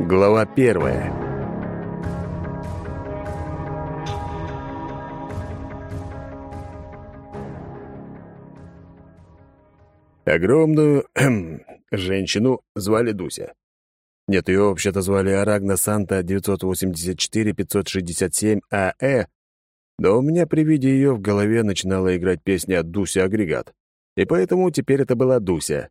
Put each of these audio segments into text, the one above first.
Глава первая. Огромную женщину звали Дуся. Нет, ее вообще-то звали Арагна Санта 984-567-АЭ, но у меня при виде ее в голове начинала играть песня «Дуся Агрегат», и поэтому теперь это была Дуся.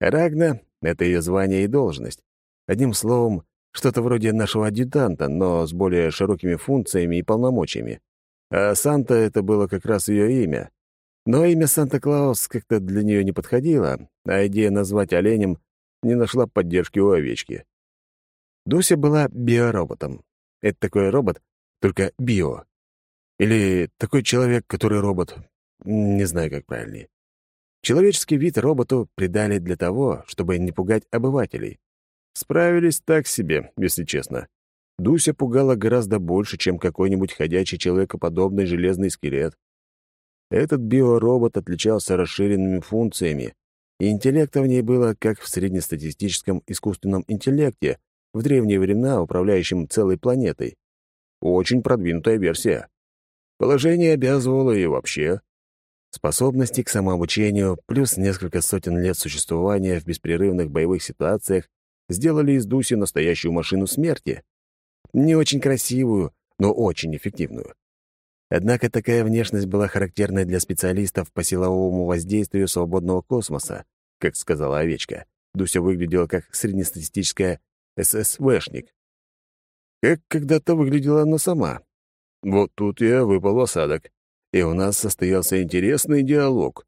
Арагна — это ее звание и должность. Одним словом, что-то вроде нашего адъютанта, но с более широкими функциями и полномочиями. А Санта — это было как раз ее имя. Но имя Санта-Клаус как-то для нее не подходило, а идея назвать оленем не нашла поддержки у овечки. Дуся была биороботом. Это такой робот, только био. Или такой человек, который робот. Не знаю, как правильнее. Человеческий вид роботу придали для того, чтобы не пугать обывателей. Справились так себе, если честно. Дуся пугала гораздо больше, чем какой-нибудь ходячий человекоподобный железный скелет. Этот биоробот отличался расширенными функциями, и интеллекта в ней было как в среднестатистическом искусственном интеллекте, в древние времена управляющем целой планетой. Очень продвинутая версия. Положение обязывало и вообще. Способности к самообучению плюс несколько сотен лет существования в беспрерывных боевых ситуациях сделали из Дуси настоящую машину смерти. Не очень красивую, но очень эффективную. Однако такая внешность была характерной для специалистов по силовому воздействию свободного космоса, как сказала овечка. Дуся выглядела как среднестатистическая ССВшник. Как когда-то выглядела она сама. Вот тут я выпал в осадок, и у нас состоялся интересный диалог.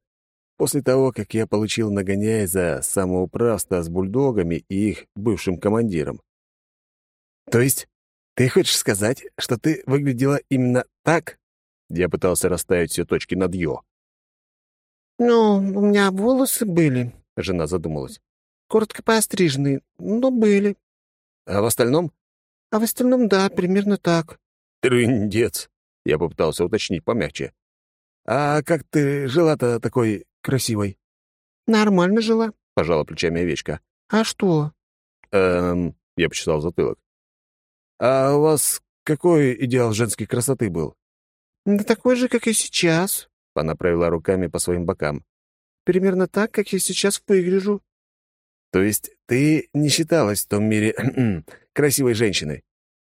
После того, как я получил нагоняй за самоуправство с бульдогами и их бывшим командиром. «То есть ты хочешь сказать, что ты выглядела именно так?» Я пытался расставить все точки над «ё». «Ну, у меня волосы были», — жена задумалась. «Коротко постриженные, но были». «А в остальном?» «А в остальном, да, примерно так». «Трындец», — я попытался уточнить помягче. «А как ты жила-то такой красивой?» «Нормально жила», — пожала плечами овечка. «А что?» «Эм...» — я почесал затылок. «А у вас какой идеал женской красоты был?» «Да такой же, как и сейчас», — она провела руками по своим бокам. «Примерно так, как я сейчас выгляжу». «То есть ты не считалась в том мире красивой женщиной?»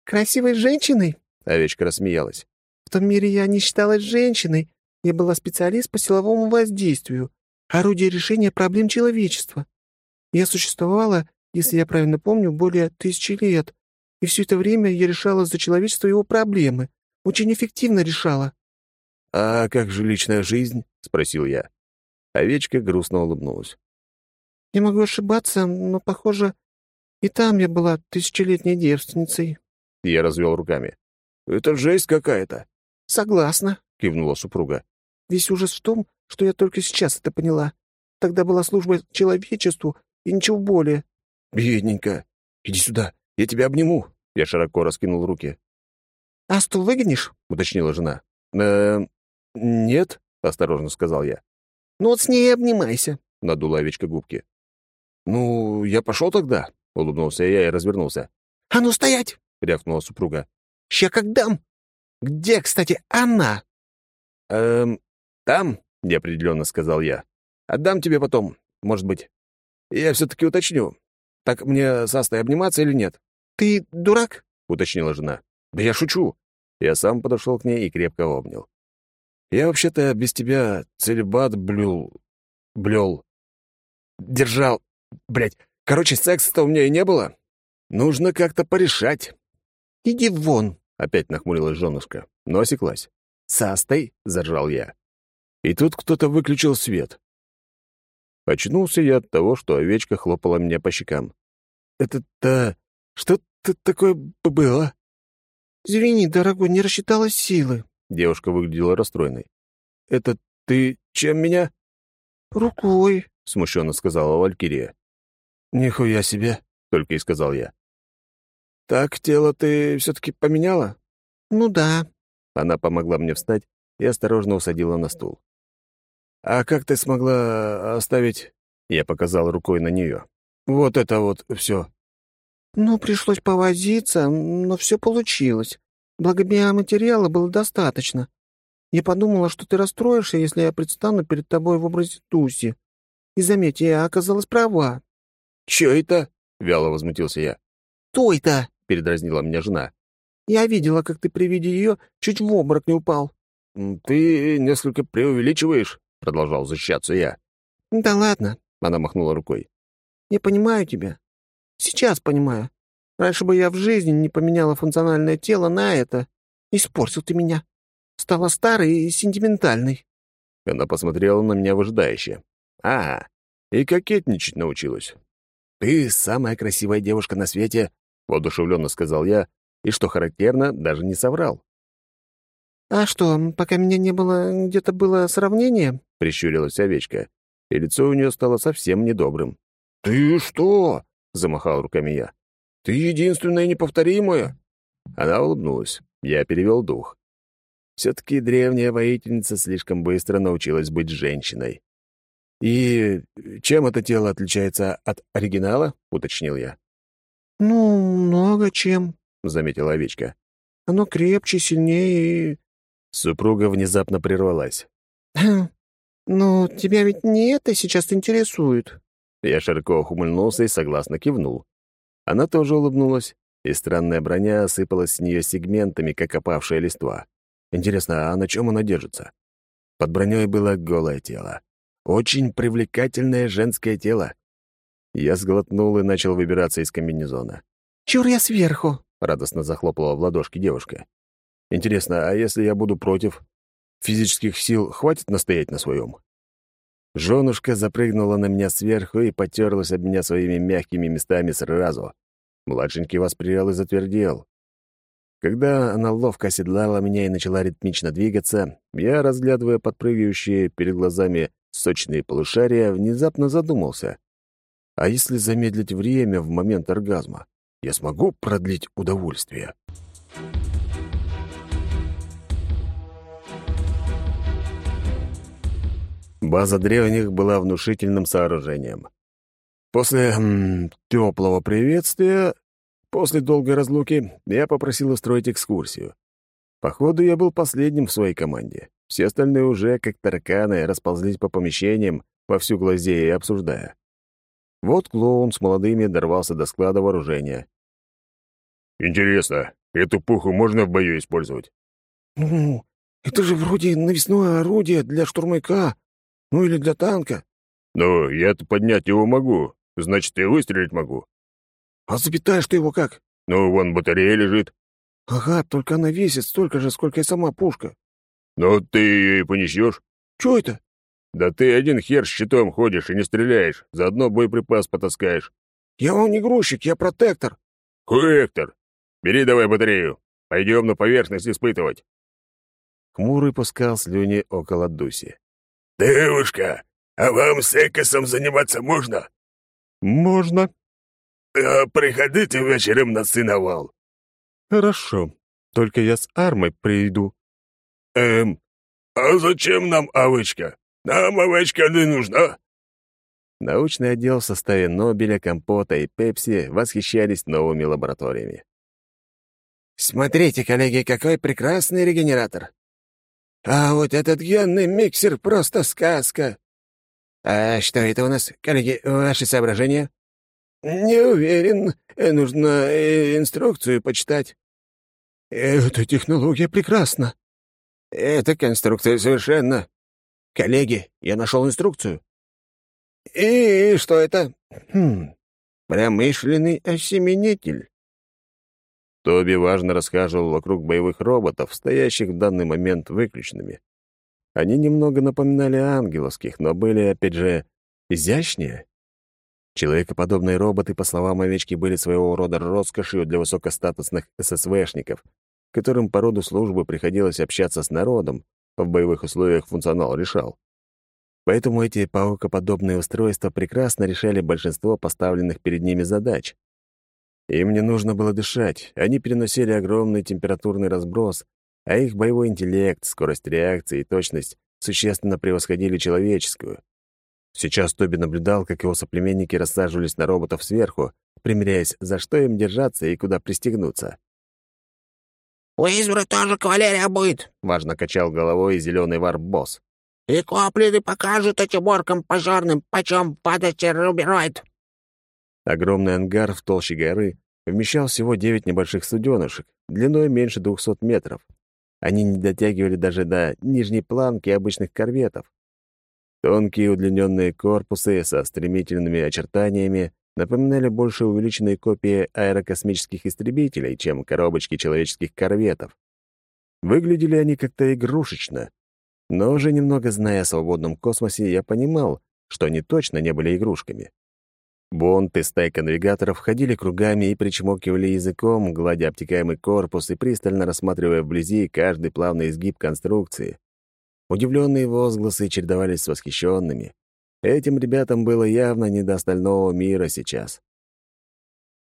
«Красивой женщиной?» — овечка рассмеялась. «В том мире я не считалась женщиной. Я была специалист по силовому воздействию, орудие решения проблем человечества. Я существовала, если я правильно помню, более тысячи лет, и все это время я решала за человечество его проблемы. Очень эффективно решала». «А как же личная жизнь?» — спросил я. Овечка грустно улыбнулась. «Я могу ошибаться, но, похоже, и там я была тысячелетней девственницей». Я развел руками. «Это жесть какая-то». «Согласна», — кивнула супруга. «Весь ужас в том, что я только сейчас это поняла. Тогда была служба человечеству и ничего более». «Бедненько. Иди сюда, я тебя обниму». Я широко раскинул руки. «А стул выгонишь?» — уточнила жена. э нет», — осторожно сказал я. «Ну вот с ней и обнимайся», — надула овечка губки. «Ну, я пошел тогда», — улыбнулся я и развернулся. «А ну стоять!» — рявкнула супруга. «Ща как дам! Где, кстати, она?» «Эм, там?» — неопределенно сказал я. «Отдам тебе потом, может быть. Я все-таки уточню. Так мне с Астой обниматься или нет?» «Ты дурак?» — уточнила жена. «Да я шучу!» Я сам подошел к ней и крепко обнял. «Я вообще-то без тебя целебат блюл... блел... держал... блядь. Короче, секса-то у меня и не было. Нужно как-то порешать». «Иди вон!» — опять нахмурилась женушка, но осеклась. «Састой!» — заржал я. И тут кто-то выключил свет. Очнулся я от того, что овечка хлопала меня по щекам. «Это-то... что тут такое было?» «Извини, дорогой, не рассчитала силы». Девушка выглядела расстроенной. «Это ты чем меня?» «Рукой», — смущенно сказала Валькирия. «Нихуя себе», — только и сказал я. «Так тело ты все-таки поменяла?» «Ну да». Она помогла мне встать и осторожно усадила на стул. «А как ты смогла оставить...» Я показал рукой на нее. «Вот это вот все. «Ну, пришлось повозиться, но все получилось. Благо биоматериала было достаточно. Я подумала, что ты расстроишься, если я предстану перед тобой в образе Туси. И заметь, я оказалась права». «Чё это?» — вяло возмутился я. «Кто это?» — передразнила меня жена. «Я видела, как ты при виде ее чуть в обморок не упал». «Ты несколько преувеличиваешь», — продолжал защищаться я. «Да ладно», — она махнула рукой. «Я понимаю тебя. Сейчас понимаю. Раньше бы я в жизни не поменяла функциональное тело на это. Испортил ты меня. Стала старой и сентиментальной». Она посмотрела на меня выжидающе. «А, и кокетничать научилась. Ты самая красивая девушка на свете», — воодушевленно сказал я, и, что характерно, даже не соврал. «А что, пока меня не было, где-то было сравнение?» — прищурилась овечка, и лицо у нее стало совсем недобрым. «Ты что?» — замахал руками я. «Ты единственная неповторимая!» Она улыбнулась. Я перевел дух. Все-таки древняя воительница слишком быстро научилась быть женщиной. «И чем это тело отличается от оригинала?» — уточнил я. «Ну, много чем», — заметила овечка. «Оно крепче, сильнее и...» Супруга внезапно прервалась. «Ну, тебя ведь не это сейчас интересует?» Я широко ухмыльнулся и согласно кивнул. Она тоже улыбнулась, и странная броня осыпалась с нее сегментами, как опавшая листва. Интересно, а на чем она держится? Под броней было голое тело. Очень привлекательное женское тело. Я сглотнул и начал выбираться из комбинезона. «Чур я сверху!» — радостно захлопала в ладошки девушка. «Интересно, а если я буду против? Физических сил хватит настоять на своем?» Женушка запрыгнула на меня сверху и потерлась об меня своими мягкими местами сразу. Младшенький восприял и затвердел. Когда она ловко оседлала меня и начала ритмично двигаться, я, разглядывая подпрыгивающие перед глазами сочные полушария, внезапно задумался. А если замедлить время в момент оргазма, я смогу продлить удовольствие? База древних была внушительным сооружением. После м, теплого приветствия, после долгой разлуки, я попросил устроить экскурсию. Походу, я был последним в своей команде. Все остальные уже, как тараканы, расползлись по помещениям, вовсю глазея и обсуждая. Вот клоун с молодыми дорвался до склада вооружения. «Интересно, эту пуху можно в бою использовать?» «Ну, это же вроде навесное орудие для штурмовика, ну или для танка». «Ну, я-то поднять его могу, значит, и выстрелить могу». «А запитаешь ты его как?» «Ну, вон батарея лежит». «Ага, только она весит столько же, сколько и сама пушка». «Ну, ты ее и понесешь». «Чё это?» «Да ты один хер с щитом ходишь и не стреляешь, заодно боеприпас потаскаешь». «Я вам не грузчик, я протектор». «Хуэктор, бери давай батарею, пойдем на поверхность испытывать». Хмурый пускал слюни около Дуси. «Девушка, а вам секосом заниматься можно?» «Можно». А «Приходите вечером на сыновал». «Хорошо, только я с армой приду». «Эм, а зачем нам овечка? Нам овечка не нужна». Научный отдел в составе Нобеля, Компота и Пепси восхищались новыми лабораториями. «Смотрите, коллеги, какой прекрасный регенератор! А вот этот генный миксер — просто сказка!» «А что это у нас, коллеги, ваши соображения?» «Не уверен. Нужно э, инструкцию почитать». «Эта технология прекрасна». «Эта конструкция совершенно...» «Коллеги, я нашел инструкцию». «И что это?» «Хм, промышленный осеменитель». Тоби важно расхаживал вокруг боевых роботов, стоящих в данный момент выключенными. Они немного напоминали ангеловских, но были, опять же, изящнее. Человекоподобные роботы, по словам овечки, были своего рода роскошью для высокостатусных ССВшников, которым по роду службы приходилось общаться с народом, в боевых условиях функционал решал. Поэтому эти паукоподобные устройства прекрасно решали большинство поставленных перед ними задач. Им не нужно было дышать, они переносили огромный температурный разброс, а их боевой интеллект, скорость реакции и точность существенно превосходили человеческую. Сейчас Тоби наблюдал, как его соплеменники рассаживались на роботов сверху, примеряясь, за что им держаться и куда пристегнуться. «У Измры тоже кавалерия будет», — важно качал головой зеленый варп-босс. «И коплины покажут этим оркам пожарным, почем падать рубероид». Огромный ангар в толще горы вмещал всего девять небольших суденышек, длиной меньше двухсот метров. Они не дотягивали даже до нижней планки обычных корветов. Тонкие удлиненные корпусы со стремительными очертаниями напоминали больше увеличенные копии аэрокосмических истребителей, чем коробочки человеческих корветов. Выглядели они как-то игрушечно, но уже немного зная о свободном космосе, я понимал, что они точно не были игрушками. Бонд и стайка навигаторов ходили кругами и причмокивали языком, гладя обтекаемый корпус и пристально рассматривая вблизи каждый плавный изгиб конструкции. Удивленные возгласы чередовались с восхищенными. Этим ребятам было явно не до остального мира сейчас.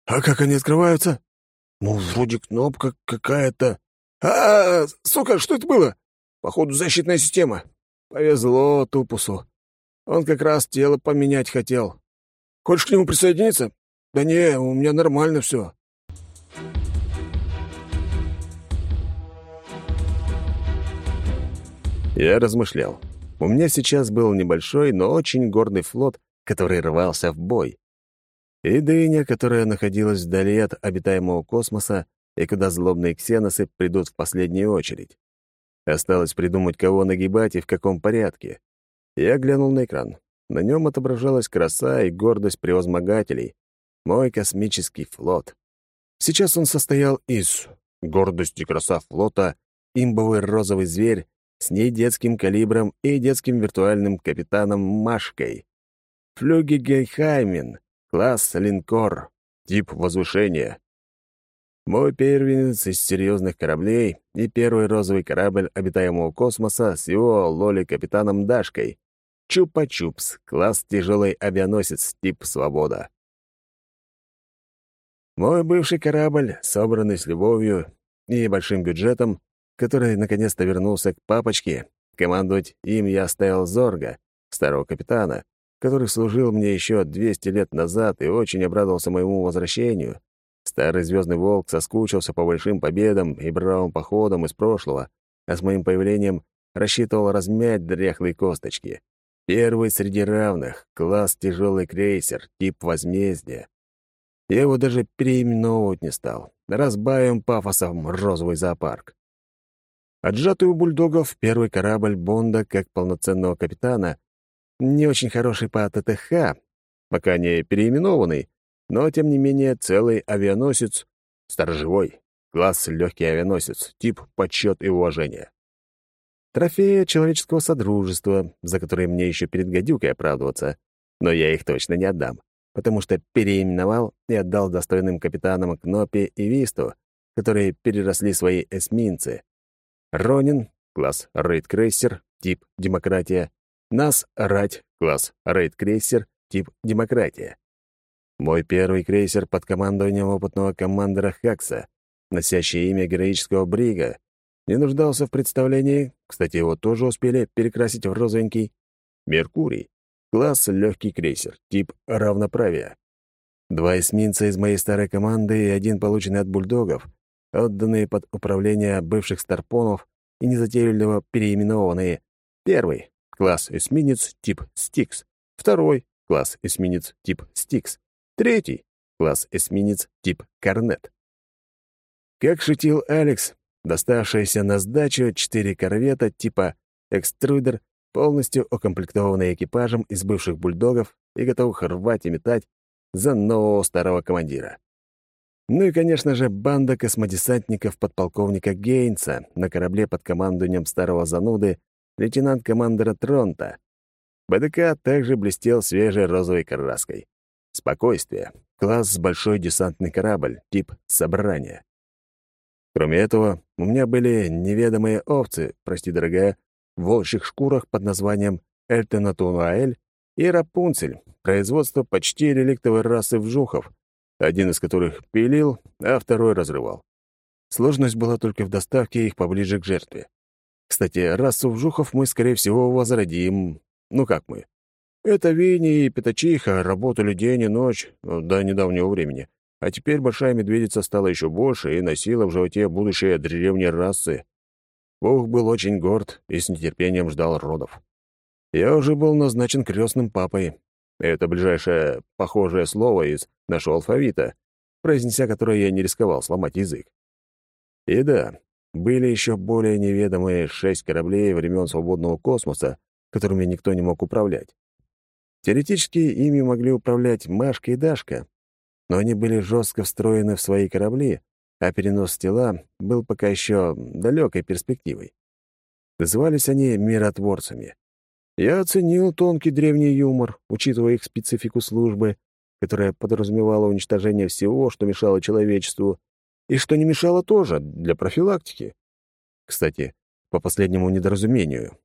«А как они открываются?» «Ну, вроде кнопка какая-то...» а, -а, -а сука, что это было?» «Походу, защитная система. Повезло Тупусу. Он как раз тело поменять хотел. Хочешь к нему присоединиться?» «Да не, у меня нормально все. Я размышлял. У меня сейчас был небольшой, но очень гордый флот, который рвался в бой. И дыня, которая находилась вдали от обитаемого космоса и куда злобные ксеносы придут в последнюю очередь. Осталось придумать, кого нагибать и в каком порядке. Я глянул на экран. На нем отображалась краса и гордость превозмогателей. Мой космический флот. Сейчас он состоял из гордости краса флота, имбовый розовый зверь с ней детским калибром и детским виртуальным капитаном Машкой. Флюгегельхаймен, класс линкор, тип возвышения. Мой первенец из серьезных кораблей и первый розовый корабль обитаемого космоса с его лоли-капитаном Дашкой. Чупа-чупс, класс тяжелый авианосец, тип свобода. Мой бывший корабль, собранный с любовью и большим бюджетом, который наконец-то вернулся к папочке. Командовать им я оставил Зорга, старого капитана, который служил мне еще 200 лет назад и очень обрадовался моему возвращению. Старый Звездный Волк соскучился по большим победам и бравым походам из прошлого, а с моим появлением рассчитывал размять дряхлые косточки. Первый среди равных, класс тяжелый крейсер, тип возмездия. Я его даже переименовывать не стал. Разбавим пафосом розовый зоопарк. Отжатый у бульдогов первый корабль Бонда как полноценного капитана, не очень хороший по ТТХ, пока не переименованный, но, тем не менее, целый авианосец, сторожевой, класс легкий авианосец, тип почет и уважение. Трофеи человеческого содружества, за которые мне еще перед гадюкой оправдываться, но я их точно не отдам, потому что переименовал и отдал достойным капитанам Кнопе и Висту, которые переросли свои эсминцы. Ронин, класс рейд-крейсер, тип демократия. Нас Рать, класс рейд-крейсер, тип демократия. Мой первый крейсер под командованием опытного командора Хакса, носящий имя героического Брига, не нуждался в представлении, кстати, его тоже успели перекрасить в розовенький, Меркурий, класс легкий крейсер, тип равноправия. Два эсминца из моей старой команды и один полученный от бульдогов отданные под управление бывших старпонов и незатейливо переименованные. Первый — класс эсминец тип Стикс. Второй — класс эсминец тип Стикс. Третий — класс эсминец тип Корнет. Как шутил Алекс, доставшиеся на сдачу четыре корвета типа «Экструдер», полностью укомплектованные экипажем из бывших бульдогов и готовых рвать и метать за нового старого командира. Ну и, конечно же, банда космодесантников подполковника Гейнса на корабле под командованием старого зануды лейтенант-командера Тронта. БДК также блестел свежей розовой краской. Спокойствие. Класс большой десантный корабль, тип «Собрание». Кроме этого, у меня были неведомые овцы, прости, дорогая, в волчьих шкурах под названием Эльтенатунуаэль и Рапунцель, производство почти реликтовой расы вжухов, один из которых пилил, а второй разрывал. Сложность была только в доставке их поближе к жертве. Кстати, расу вжухов мы, скорее всего, возродим. Ну как мы? Это Винни и Пятачиха работали день и ночь до недавнего времени, а теперь большая медведица стала еще больше и носила в животе будущее древней расы. Бог был очень горд и с нетерпением ждал родов. Я уже был назначен крестным папой. Это ближайшее похожее слово из нашего алфавита, произнеся которое я не рисковал сломать язык. И да, были еще более неведомые шесть кораблей времен свободного космоса, которыми никто не мог управлять. Теоретически ими могли управлять Машка и Дашка, но они были жестко встроены в свои корабли, а перенос тела был пока еще далекой перспективой. Назывались они миротворцами. Я оценил тонкий древний юмор, учитывая их специфику службы, которая подразумевала уничтожение всего, что мешало человечеству, и что не мешало тоже, для профилактики. Кстати, по последнему недоразумению.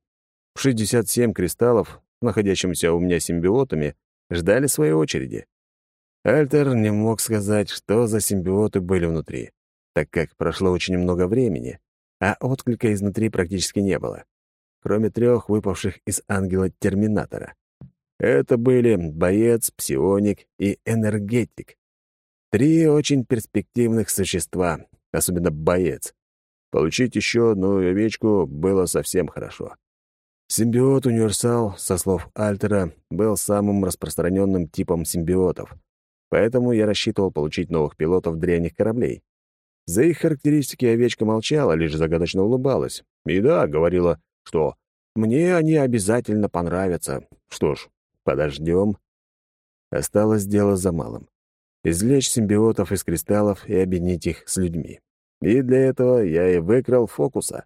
67 кристаллов, находящимися у меня симбиотами, ждали своей очереди. Альтер не мог сказать, что за симбиоты были внутри так как прошло очень много времени, а отклика изнутри практически не было, кроме трех выпавших из ангела Терминатора. Это были боец, псионик и энергетик. Три очень перспективных существа, особенно боец. Получить еще одну овечку было совсем хорошо. Симбиот-универсал, со слов Альтера, был самым распространенным типом симбиотов, поэтому я рассчитывал получить новых пилотов древних кораблей. За их характеристики овечка молчала, лишь загадочно улыбалась. И да, говорила, что «мне они обязательно понравятся». Что ж, подождем. Осталось дело за малым. Извлечь симбиотов из кристаллов и объединить их с людьми. И для этого я и выкрал фокуса.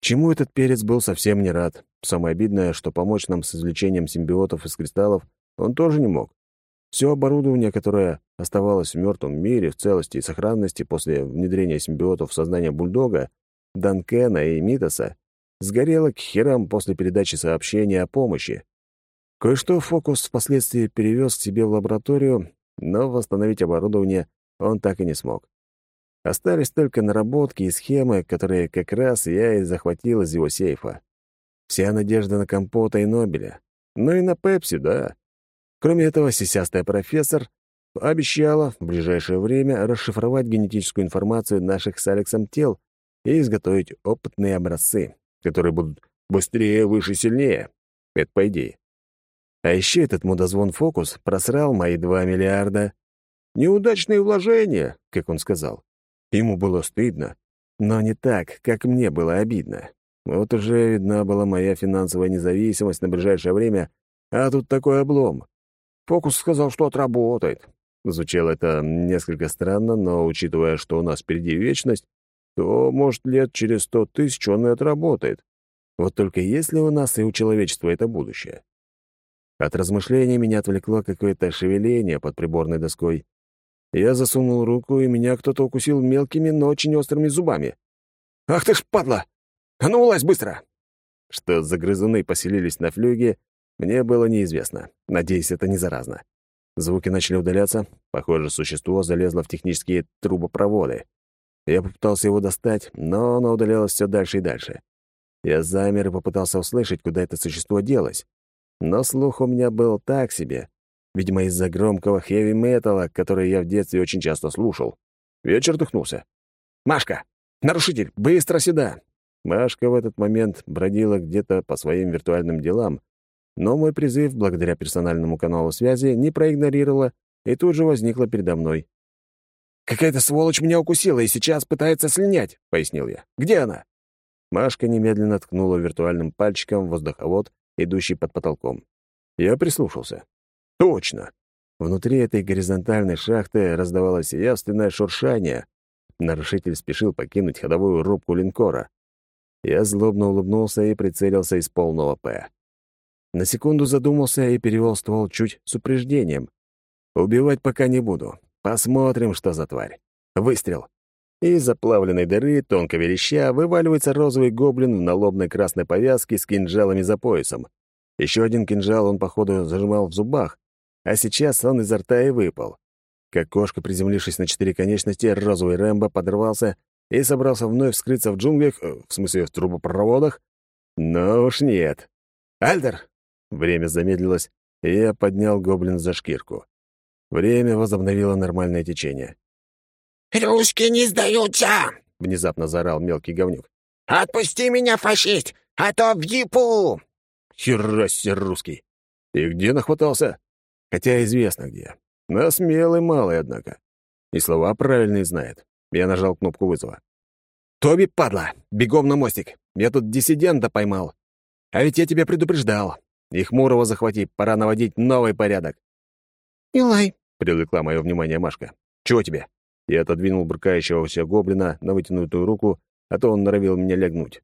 Чему этот перец был совсем не рад. Самое обидное, что помочь нам с извлечением симбиотов из кристаллов он тоже не мог. Все оборудование, которое оставалось в мертвом мире в целости и сохранности после внедрения симбиотов в сознание бульдога, Данкена и Митоса, сгорело к херам после передачи сообщения о помощи. Кое-что Фокус впоследствии перевез к себе в лабораторию, но восстановить оборудование он так и не смог. Остались только наработки и схемы, которые как раз я и захватил из его сейфа. Вся надежда на Компота и Нобеля. Ну и на Пепси, да. Кроме этого, сисястая профессор обещала в ближайшее время расшифровать генетическую информацию наших с Алексом тел и изготовить опытные образцы, которые будут быстрее, выше, сильнее. Это по идее. А еще этот мудозвон Фокус просрал мои два миллиарда. Неудачные вложения, как он сказал. Ему было стыдно, но не так, как мне было обидно. Вот уже видна была моя финансовая независимость на ближайшее время, а тут такой облом. Фокус сказал, что отработает. Звучало это несколько странно, но, учитывая, что у нас впереди вечность, то, может, лет через сто тысяч он и отработает. Вот только есть ли у нас и у человечества это будущее? От размышлений меня отвлекло какое-то шевеление под приборной доской. Я засунул руку, и меня кто-то укусил мелкими, но очень острыми зубами. «Ах ты ж падла! А ну, улазь быстро!» Что за грызуны поселились на флюге, мне было неизвестно. Надеюсь, это не заразно. Звуки начали удаляться. Похоже, существо залезло в технические трубопроводы. Я попытался его достать, но оно удалялось все дальше и дальше. Я замер и попытался услышать, куда это существо делось. Но слух у меня был так себе. Видимо, из-за громкого хэви-металла, который я в детстве очень часто слушал. Я чертыхнулся. «Машка! Нарушитель! Быстро сюда!» Машка в этот момент бродила где-то по своим виртуальным делам, но мой призыв, благодаря персональному каналу связи, не проигнорировала и тут же возникла передо мной. «Какая-то сволочь меня укусила и сейчас пытается слинять», — пояснил я. «Где она?» Машка немедленно ткнула виртуальным пальчиком воздуховод, идущий под потолком. Я прислушался. «Точно!» Внутри этой горизонтальной шахты раздавалось явственное шуршание. Нарушитель спешил покинуть ходовую рубку линкора. Я злобно улыбнулся и прицелился из полного «П». На секунду задумался и перевел ствол чуть с упреждением. Убивать пока не буду. Посмотрим, что за тварь. Выстрел. Из заплавленной дыры, тонко вереща, вываливается розовый гоблин в налобной красной повязке с кинжалами за поясом. Еще один кинжал он, походу, зажимал в зубах, а сейчас он изо рта и выпал. Как кошка, приземлившись на четыре конечности, розовый Рэмбо подорвался и собрался вновь скрыться в джунглях, э, в смысле, в трубопроводах. Но уж нет. «Альдер, Время замедлилось, и я поднял гоблин за шкирку. Время возобновило нормальное течение. «Русские не сдаются!» — внезапно заорал мелкий говнюк. «Отпусти меня, фашист, а то в епу!» Херассе русский! И где нахватался? Хотя известно где. Но смелый малый, однако. И слова правильные знает. Я нажал кнопку вызова. «Тоби, падла! Бегом на мостик! Я тут диссидента поймал. А ведь я тебя предупреждал. И Хмурого захвати, пора наводить новый порядок». «Илай», — привлекла мое внимание Машка. «Чего тебе?» Я отодвинул брыкающегося гоблина на вытянутую руку, а то он норовил меня лягнуть.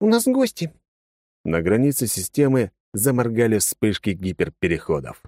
«У нас гости». На границе системы заморгали вспышки гиперпереходов.